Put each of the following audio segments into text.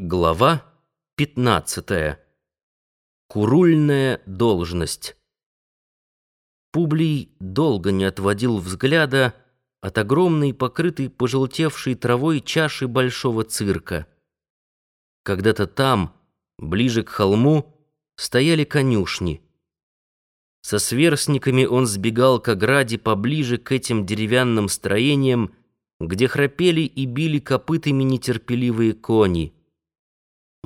Глава 15. Курульная должность. Публий долго не отводил взгляда от огромной, покрытой пожелтевшей травой чаши большого цирка. Когда-то там, ближе к холму, стояли конюшни. Со сверстниками он сбегал к ограде поближе к этим деревянным строениям, где храпели и били копытами нетерпеливые кони —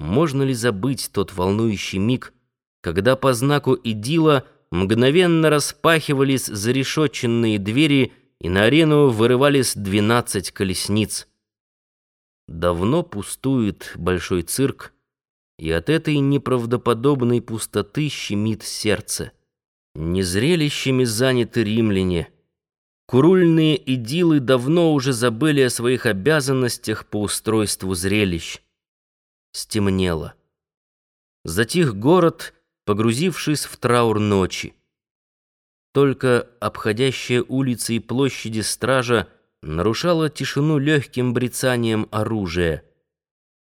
можно ли забыть тот волнующий миг, когда по знаку идила мгновенно распахивались зарешетченные двери и на арену вырывались двенадцать колесниц? Давно пустует большой цирк, и от этой неправдоподобной пустоты щемит сердце. Не зрелищами заняты римляне. Курульные идилы давно уже забыли о своих обязанностях по устройству зрелищ стемнело. Затих город, погрузившись в траур ночи. Только обходящая улицы и площади стража нарушала тишину легким брецанием оружия.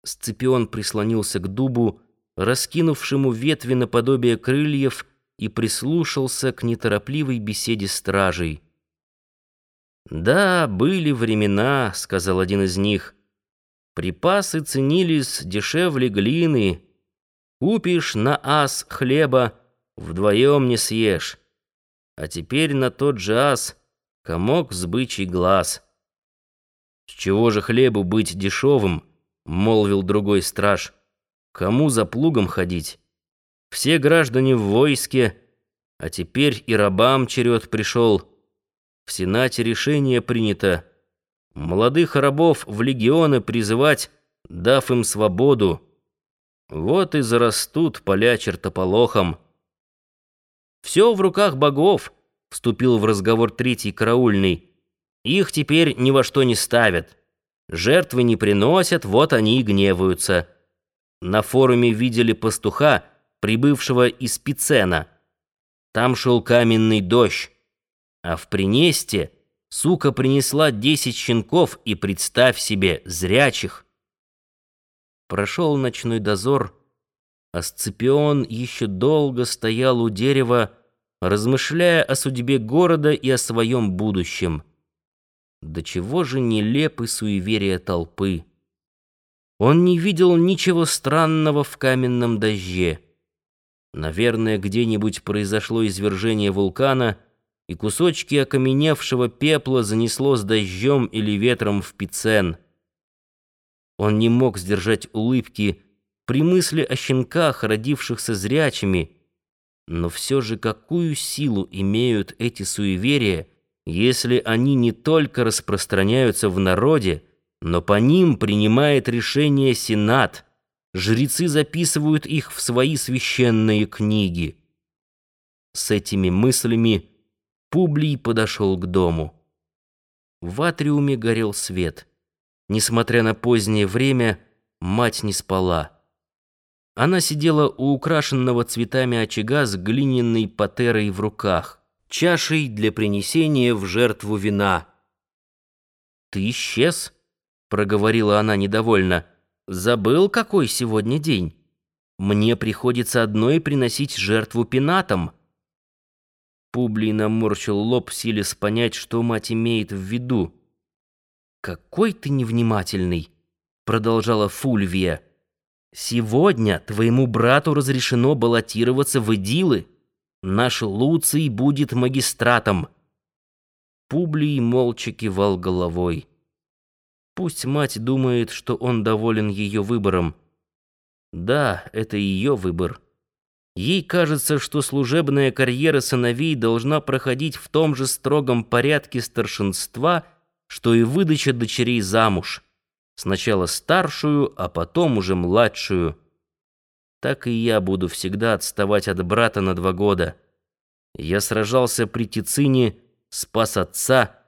Сципион прислонился к дубу, раскинувшему ветви наподобие крыльев, и прислушался к неторопливой беседе стражей. «Да, были времена», — сказал один из них, — Припасы ценились дешевле глины. Купишь на ас хлеба, вдвоем не съешь. А теперь на тот же ас комок с бычий глаз. «С чего же хлебу быть дешевым?» — молвил другой страж. «Кому за плугом ходить? Все граждане в войске, а теперь и рабам черед пришел. В Сенате решение принято» молодых рабов в легионы призывать, дав им свободу. Вот и зарастут поля чертополохом. «Все в руках богов», — вступил в разговор третий караульный. «Их теперь ни во что не ставят. Жертвы не приносят, вот они и гневаются». На форуме видели пастуха, прибывшего из Пицена. Там шел каменный дождь, а в Принесте — Сука принесла десять щенков и, представь себе, зрячих. Прошел ночной дозор, а Сципион еще долго стоял у дерева, размышляя о судьбе города и о своем будущем. До чего же нелепы суеверия толпы. Он не видел ничего странного в каменном дожде. Наверное, где-нибудь произошло извержение вулкана — и кусочки окаменевшего пепла занесло с дождем или ветром в пицен. Он не мог сдержать улыбки при мысли о щенках, родившихся зрячими, но все же какую силу имеют эти суеверия, если они не только распространяются в народе, но по ним принимает решение Сенат, жрецы записывают их в свои священные книги. С этими мыслями Публий подошел к дому. В атриуме горел свет. Несмотря на позднее время, мать не спала. Она сидела у украшенного цветами очага с глиняной патерой в руках, чашей для принесения в жертву вина. «Ты исчез?» — проговорила она недовольно. «Забыл, какой сегодня день? Мне приходится одной приносить жертву пенатам». Публий наморщил лоб, силясь понять, что мать имеет в виду. «Какой ты невнимательный!» — продолжала Фульвия. «Сегодня твоему брату разрешено баллотироваться в идилы. Наш Луций будет магистратом». Публий молча кивал головой. Пусть мать думает, что он доволен ее выбором. Да, это ее выбор. Ей кажется, что служебная карьера сыновей должна проходить в том же строгом порядке старшинства, что и выдача дочерей замуж. Сначала старшую, а потом уже младшую. Так и я буду всегда отставать от брата на два года. Я сражался при Тицине, спас отца,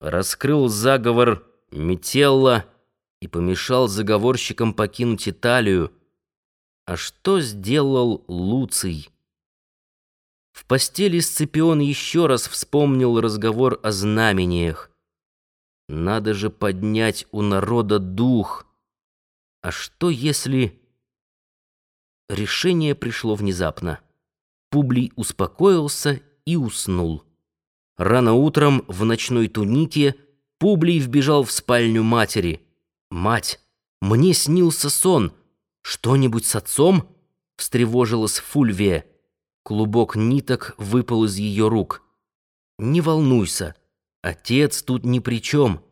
раскрыл заговор Метелла и помешал заговорщикам покинуть Италию, а что сделал Луций? В постели Сципион еще раз вспомнил разговор о знамениях. Надо же поднять у народа дух. А что если... Решение пришло внезапно. Публий успокоился и уснул. Рано утром в ночной тунике Публий вбежал в спальню матери. «Мать, мне снился сон. Что-нибудь с отцом?» — встревожилась Фульвия. Клубок ниток выпал из ее рук. «Не волнуйся, отец тут ни при чем.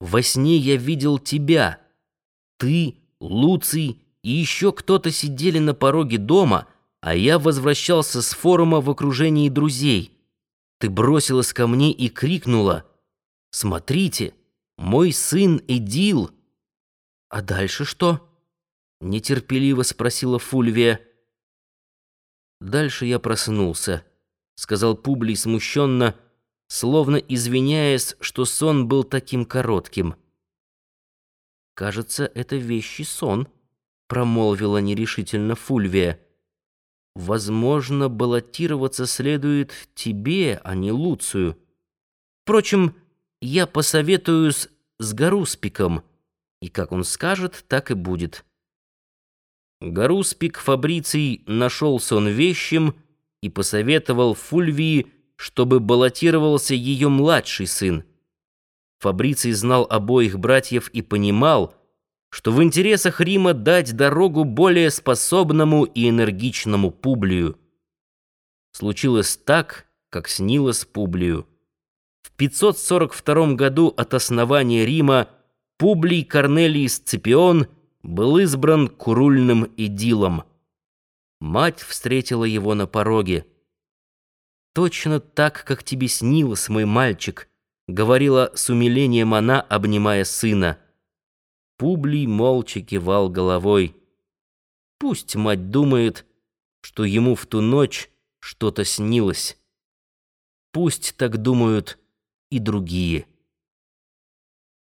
Во сне я видел тебя. Ты, Луций и еще кто-то сидели на пороге дома, а я возвращался с форума в окружении друзей. Ты бросилась ко мне и крикнула «Смотрите, мой сын Эдил!» «А дальше что?» — нетерпеливо спросила Фульвия. «Дальше я проснулся», — сказал Публий смущенно, словно извиняясь, что сон был таким коротким. «Кажется, это вещий сон», — промолвила нерешительно Фульвия. «Возможно, баллотироваться следует тебе, а не Луцию. Впрочем, я посоветуюсь с Гаруспиком, и как он скажет, так и будет». Гаруспик Фабриций нашелся он вещим и посоветовал Фульвии, чтобы баллотировался ее младший сын. Фабриций знал обоих братьев и понимал, что в интересах Рима дать дорогу более способному и энергичному Публию. Случилось так, как снилось Публию. В 542 году от основания Рима Публий Корнелий Сципион был избран курульным идилом. Мать встретила его на пороге. «Точно так, как тебе снилось, мой мальчик», — говорила с умилением она, обнимая сына. Публий молча кивал головой. Пусть мать думает, что ему в ту ночь что-то снилось. Пусть так думают и другие.